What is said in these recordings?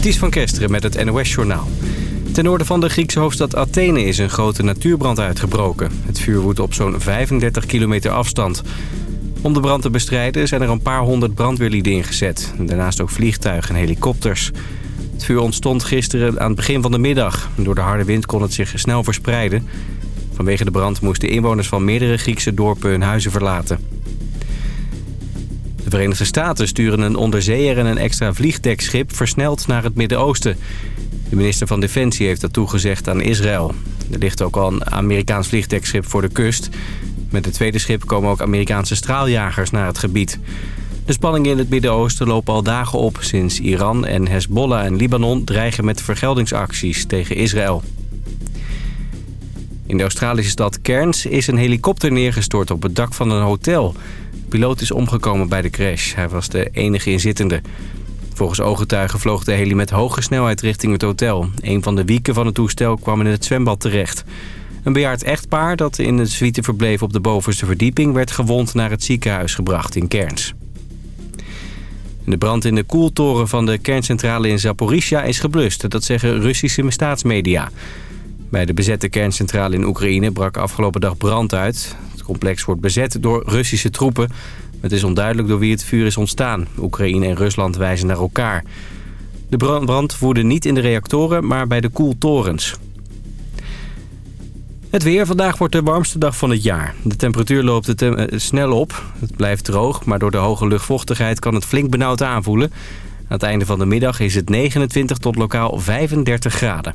Ties van Kesteren met het NOS-journaal. Ten noorden van de Griekse hoofdstad Athene is een grote natuurbrand uitgebroken. Het vuur woedt op zo'n 35 kilometer afstand. Om de brand te bestrijden zijn er een paar honderd brandweerlieden ingezet. Daarnaast ook vliegtuigen en helikopters. Het vuur ontstond gisteren aan het begin van de middag. Door de harde wind kon het zich snel verspreiden. Vanwege de brand moesten inwoners van meerdere Griekse dorpen hun huizen verlaten. De Verenigde Staten sturen een onderzeeër en een extra vliegdekschip versneld naar het Midden-Oosten. De minister van Defensie heeft dat toegezegd aan Israël. Er ligt ook al een Amerikaans vliegdekschip voor de kust. Met het tweede schip komen ook Amerikaanse straaljagers naar het gebied. De spanningen in het Midden-Oosten lopen al dagen op... sinds Iran en Hezbollah en Libanon dreigen met vergeldingsacties tegen Israël. In de Australische stad Cairns is een helikopter neergestort op het dak van een hotel. Piloot is omgekomen bij de crash. Hij was de enige inzittende. Volgens ooggetuigen vloog de heli met hoge snelheid richting het hotel. Een van de wieken van het toestel kwam in het zwembad terecht. Een bejaard echtpaar dat in de suite verbleef op de bovenste verdieping... werd gewond naar het ziekenhuis gebracht in Cairns. De brand in de koeltoren van de kerncentrale in Zaporizhia is geblust. Dat zeggen Russische staatsmedia. Bij de bezette kerncentrale in Oekraïne brak afgelopen dag brand uit. Het complex wordt bezet door Russische troepen. Het is onduidelijk door wie het vuur is ontstaan. Oekraïne en Rusland wijzen naar elkaar. De brand woedde niet in de reactoren, maar bij de koeltorens. Het weer. Vandaag wordt de warmste dag van het jaar. De temperatuur loopt eh, snel op. Het blijft droog, maar door de hoge luchtvochtigheid kan het flink benauwd aanvoelen. Aan het einde van de middag is het 29 tot lokaal 35 graden.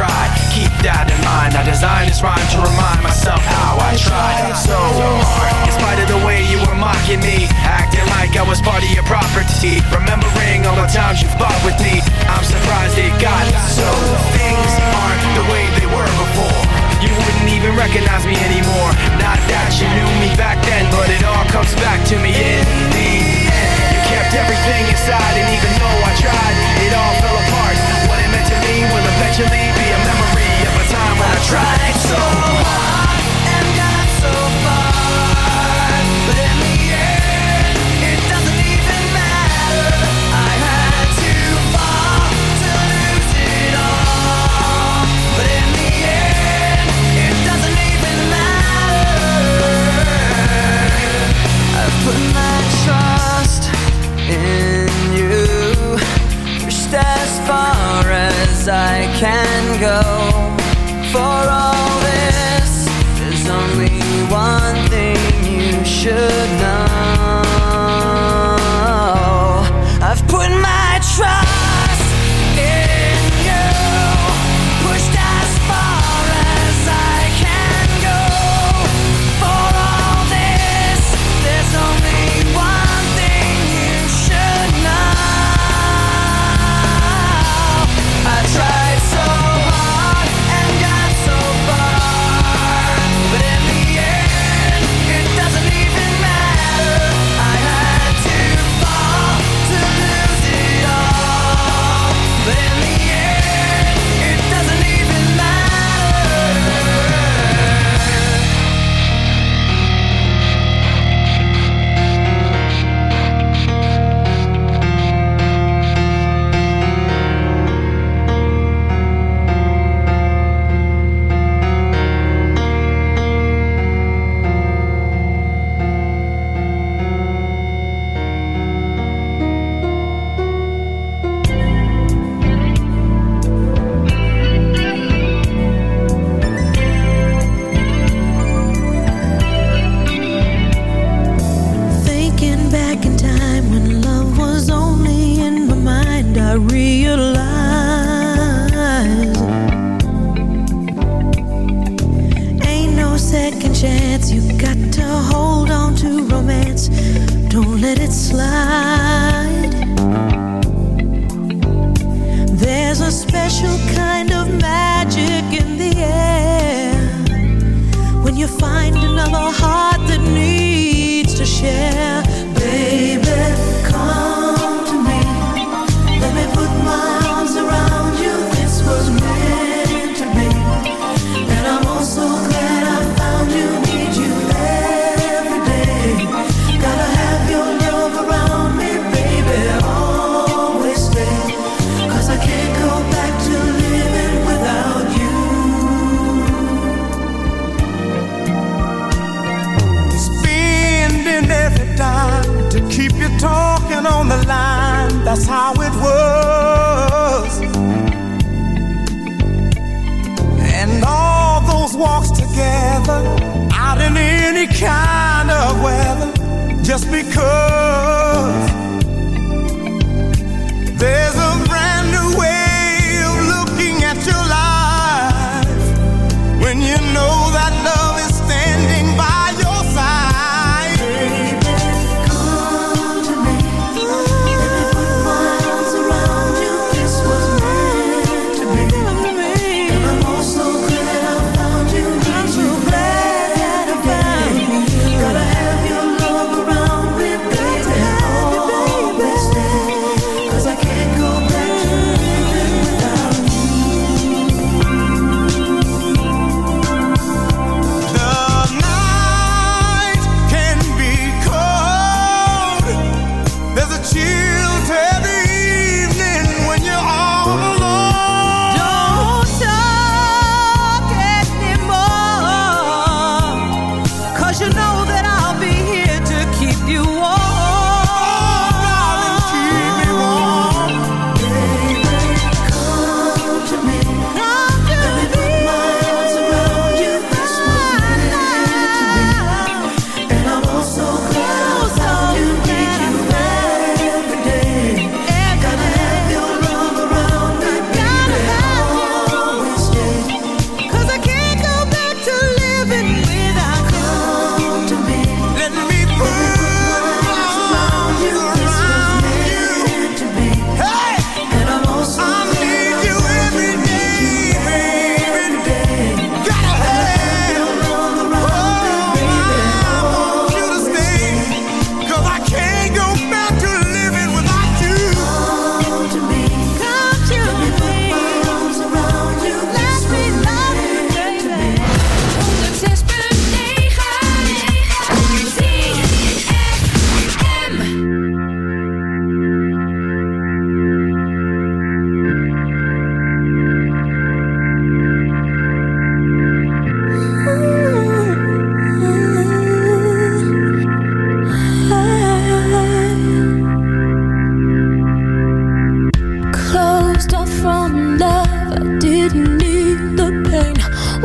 try. Keep that in mind. I designed this rhyme to remind myself how I tried so hard. In spite of the way you were mocking me, acting like I was part of your property. Remembering all the times you fought with me, I'm surprised it got so. Things aren't the way they were before. You wouldn't Go.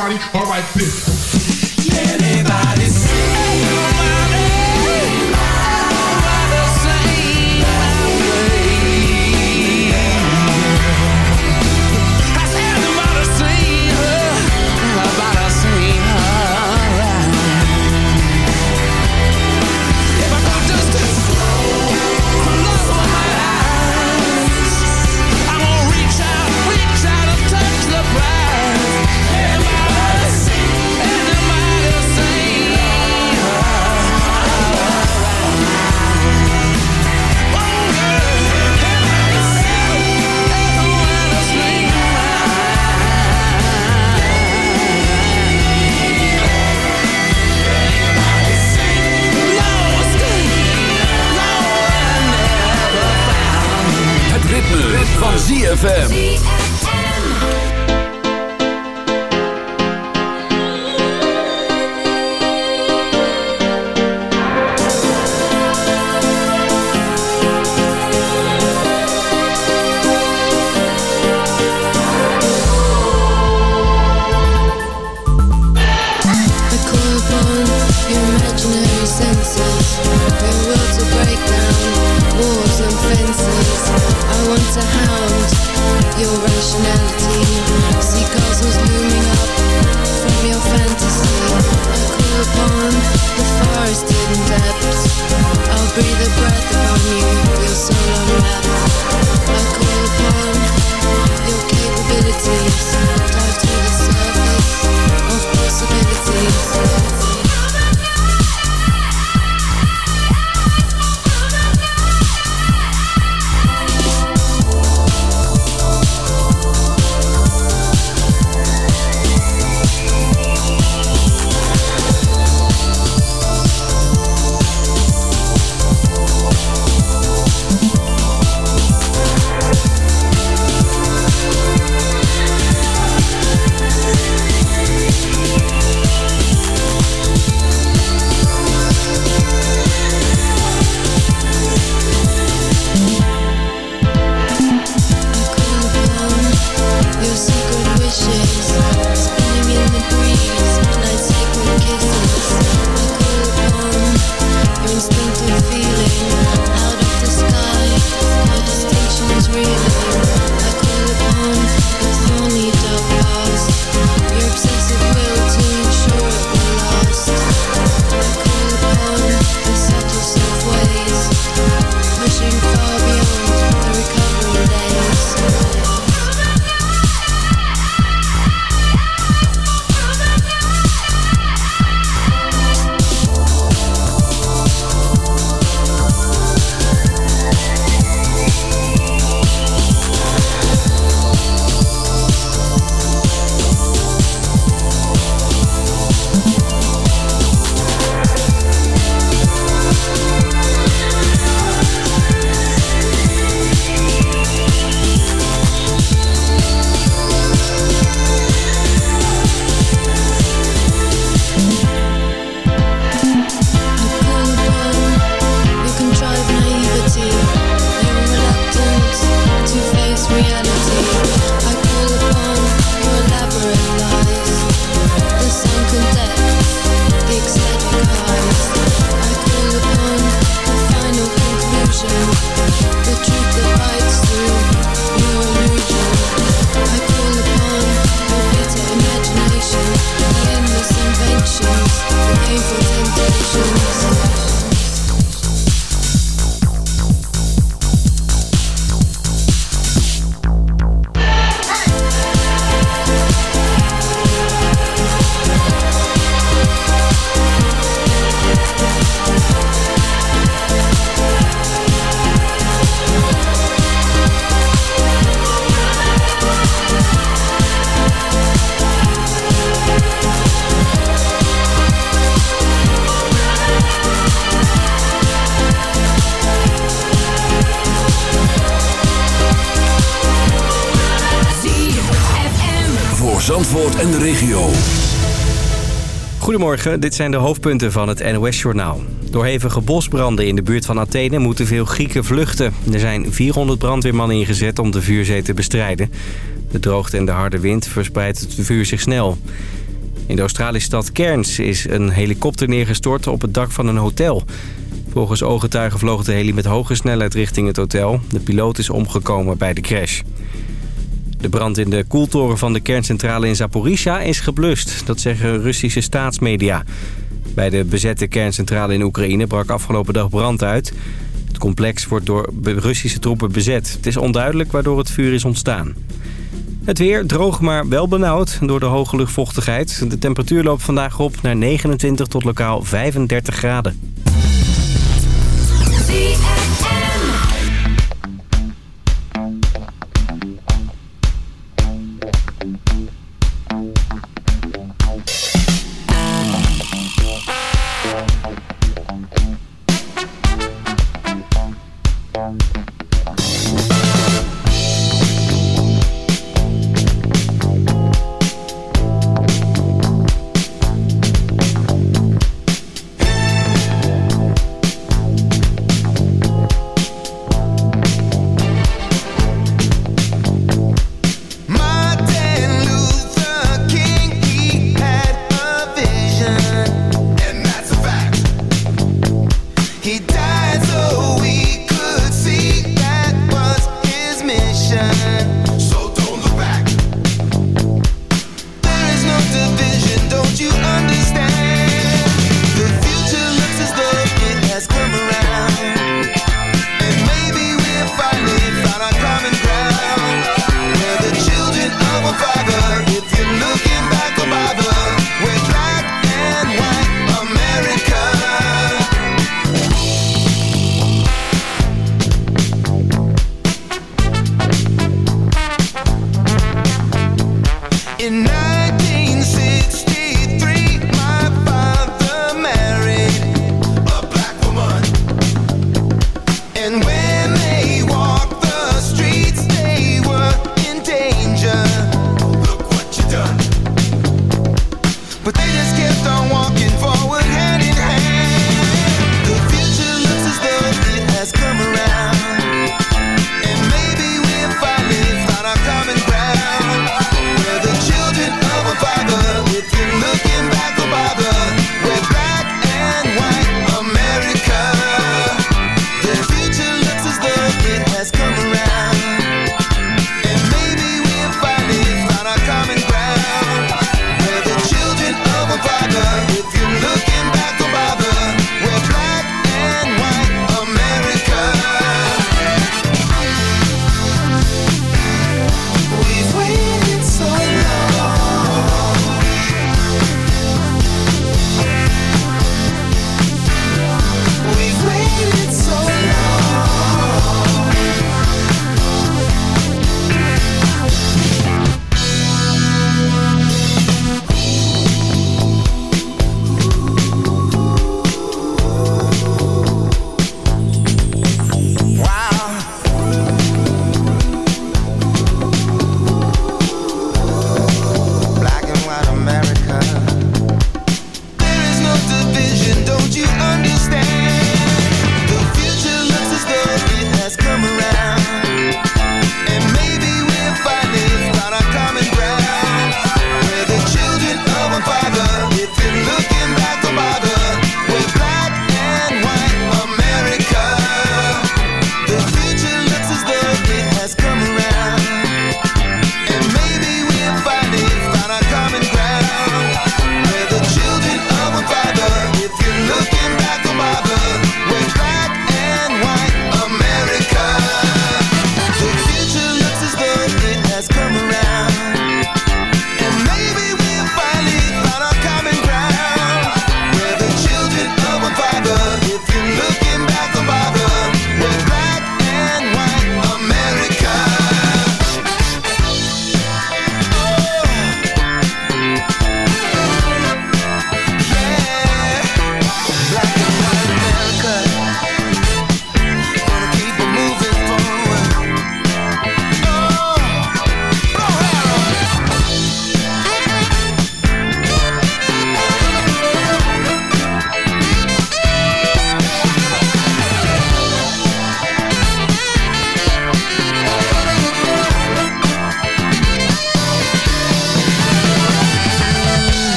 body, alright, bitch. Goedemorgen, dit zijn de hoofdpunten van het NOS-journaal. Door hevige bosbranden in de buurt van Athene moeten veel Grieken vluchten. Er zijn 400 brandweermannen ingezet om de vuurzee te bestrijden. De droogte en de harde wind verspreidt het vuur zich snel. In de Australische stad Cairns is een helikopter neergestort op het dak van een hotel. Volgens ooggetuigen vloog de heli met hoge snelheid richting het hotel. De piloot is omgekomen bij de crash. De brand in de koeltoren van de kerncentrale in Zaporizhia is geblust. Dat zeggen Russische staatsmedia. Bij de bezette kerncentrale in Oekraïne brak afgelopen dag brand uit. Het complex wordt door Russische troepen bezet. Het is onduidelijk waardoor het vuur is ontstaan. Het weer droog, maar wel benauwd door de hoge luchtvochtigheid. De temperatuur loopt vandaag op naar 29 tot lokaal 35 graden.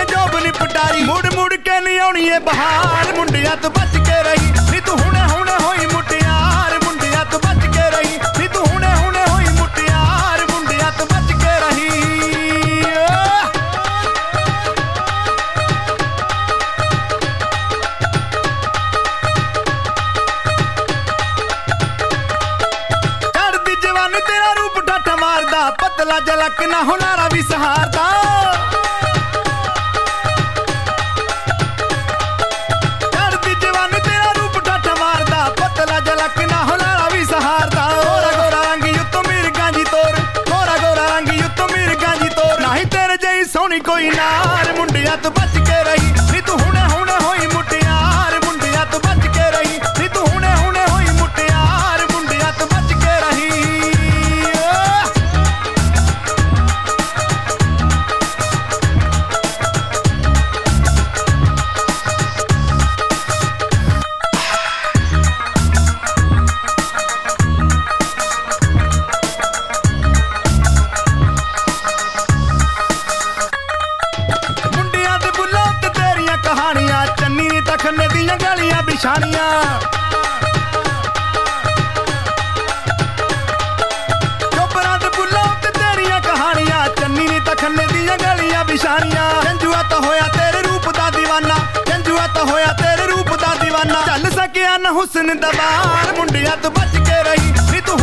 ਏ ਜੋਬ ਨਹੀਂ ਪਟਾਰੀ ਮੁੜ ਮੁੜ ਕੇ ਨਹੀਂ ਆਉਣੀ ਏ ਬਹਾਰ ਮੁੰਡਿਆਂ ਤੋਂ ਬਚ ਕੇ ਰਹੀ ਨੀ ਤੂੰ ਹੁਣੇ ਹੁਣੇ ਹੋਈ ਮੁਟਿਆਰ ਮੁੰਡਿਆਂ ਤੋਂ ਬਚ ਕੇ ਰਹੀ ਨੀ ਤੂੰ ਹੁਣੇ ਹੁਣੇ ਹੋਈ ਮੁਟਿਆਰ ਮੁੰਡਿਆਂ ਤੋਂ ਬਚ ਕੇ ਰਹੀ ਚੜਦੀ ਜਵਾਨੀ ਤੇਰਾ ਰੂਪ ਠਾਠਾ ਮਾਰਦਾ ਪਤਲਾ ਜਲਕ ਨਾ ਹੁਲਾਰਾ ਵੀ ਸਹਾਰਦਾ ਯਾਰ ਮੁੰਡਿਆਂ ਤੋਂ ਬਚ ਕੇ ਰਹੀ ਨੀ ਤੂੰ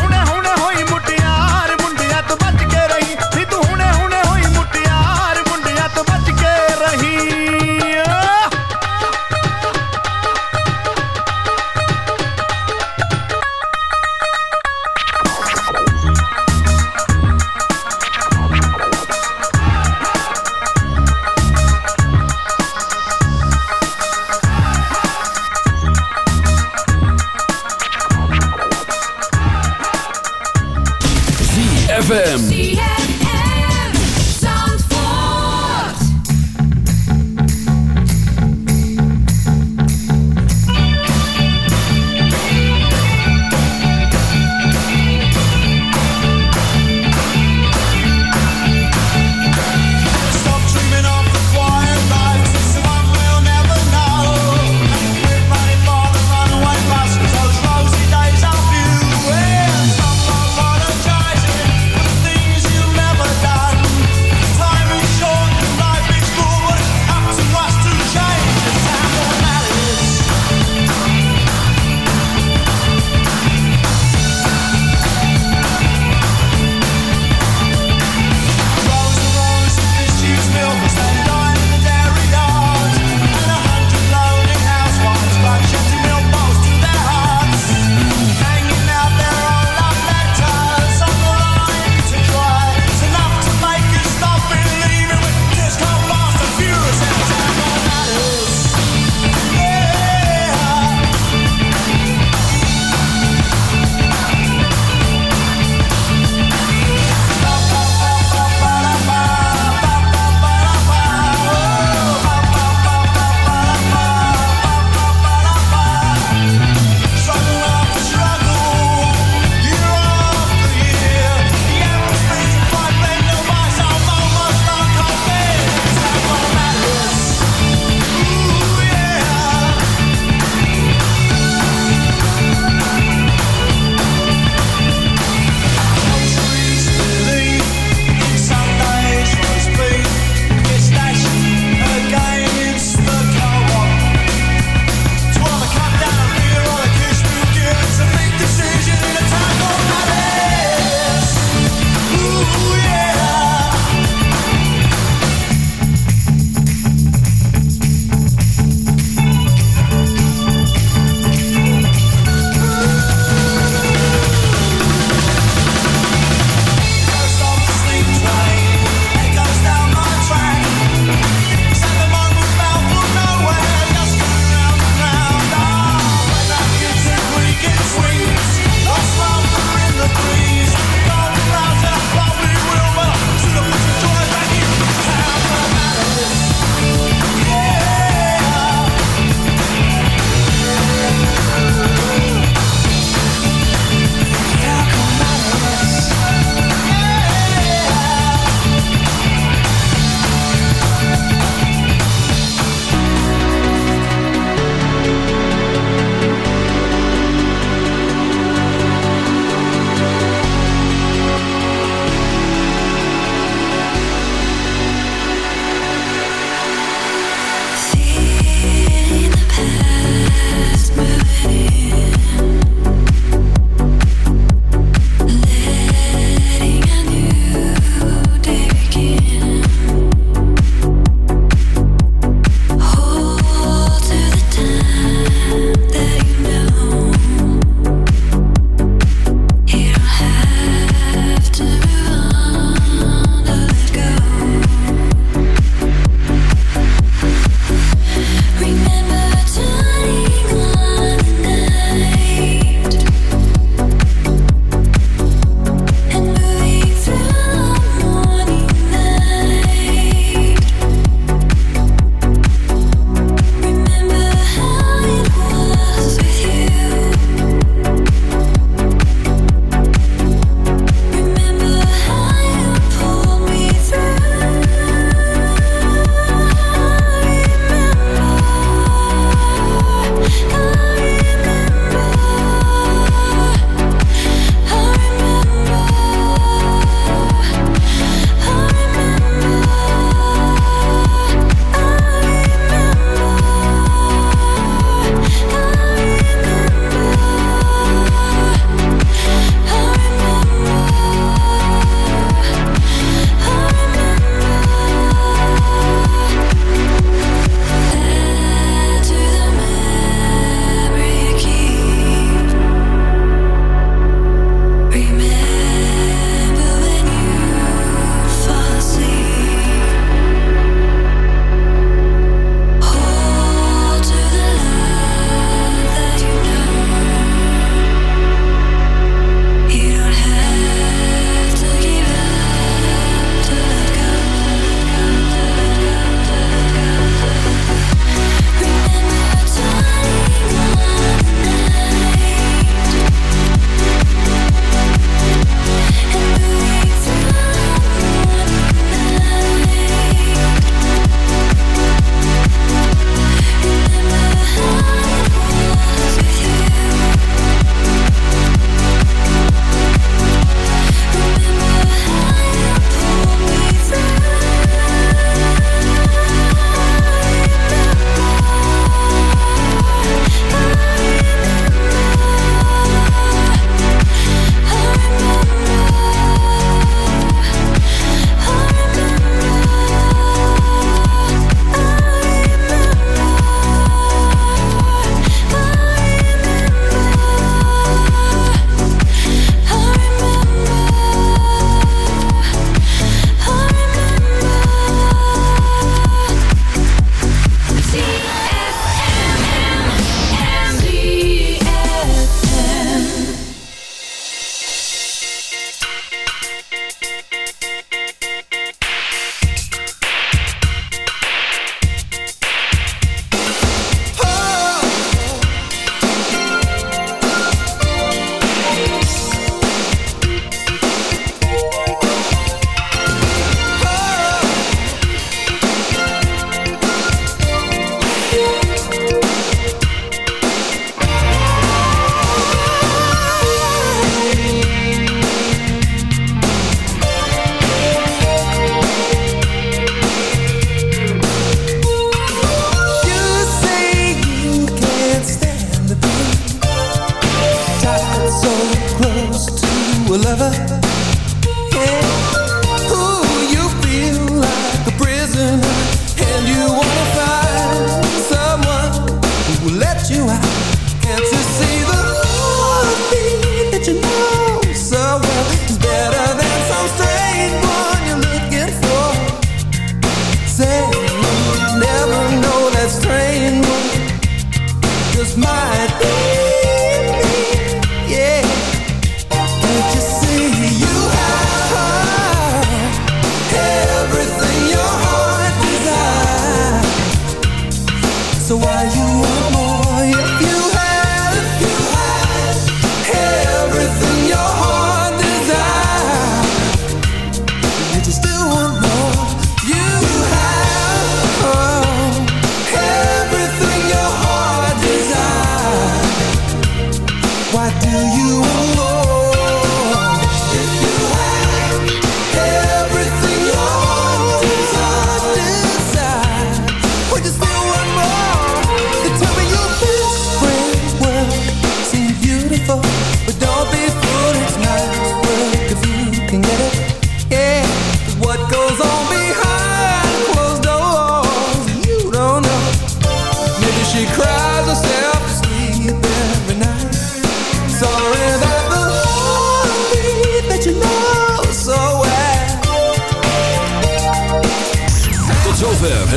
a lover.